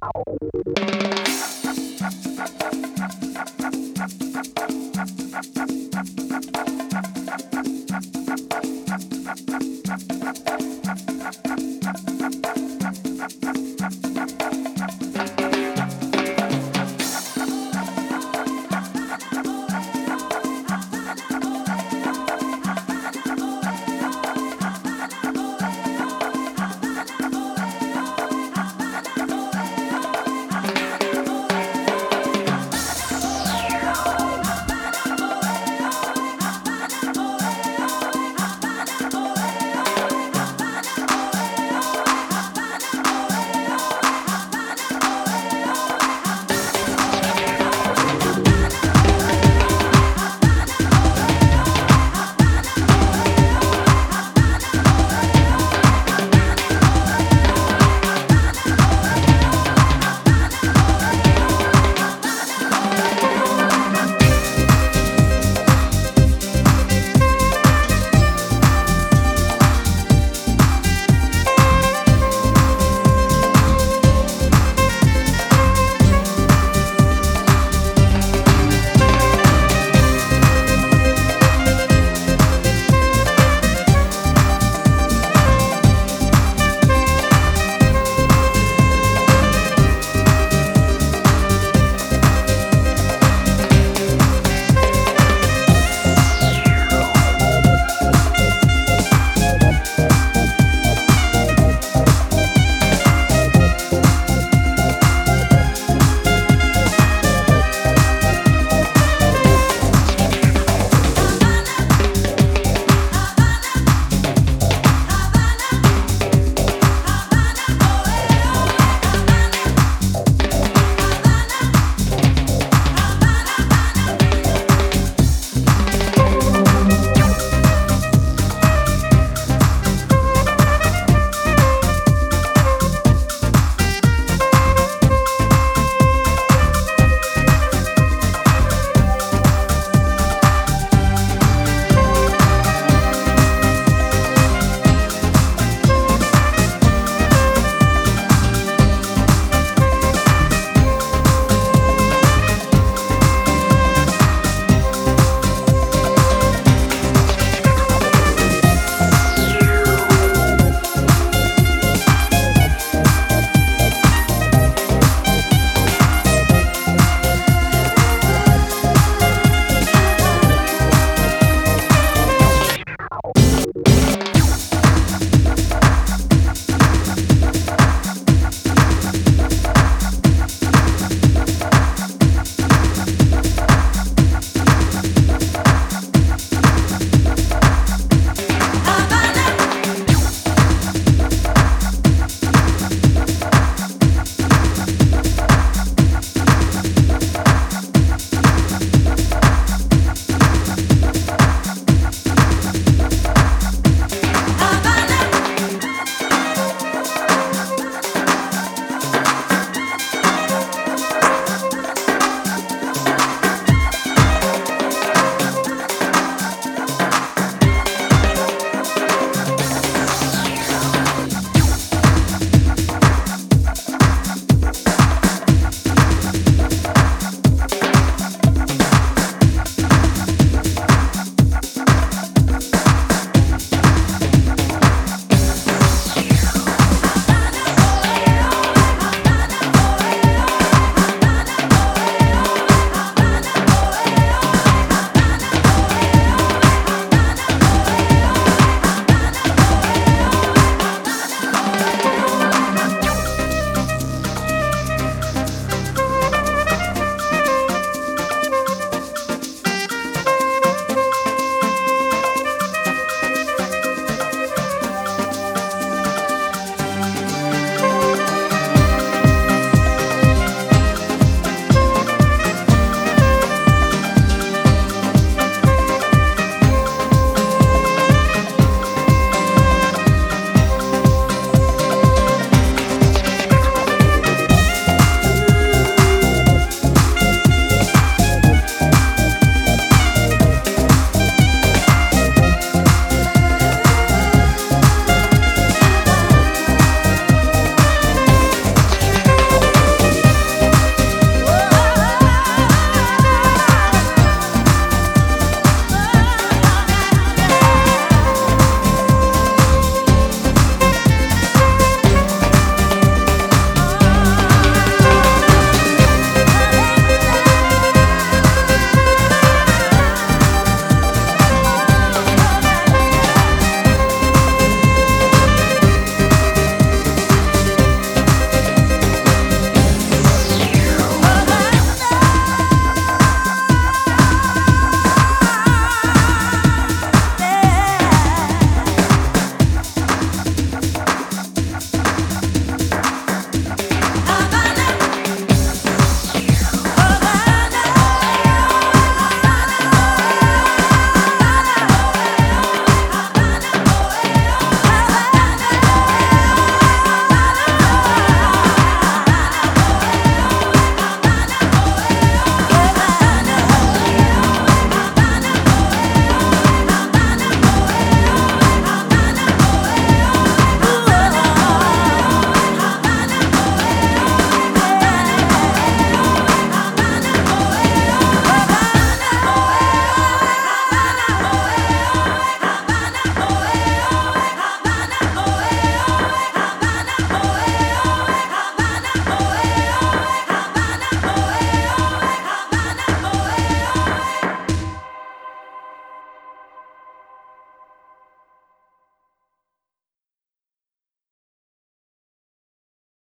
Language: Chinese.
好。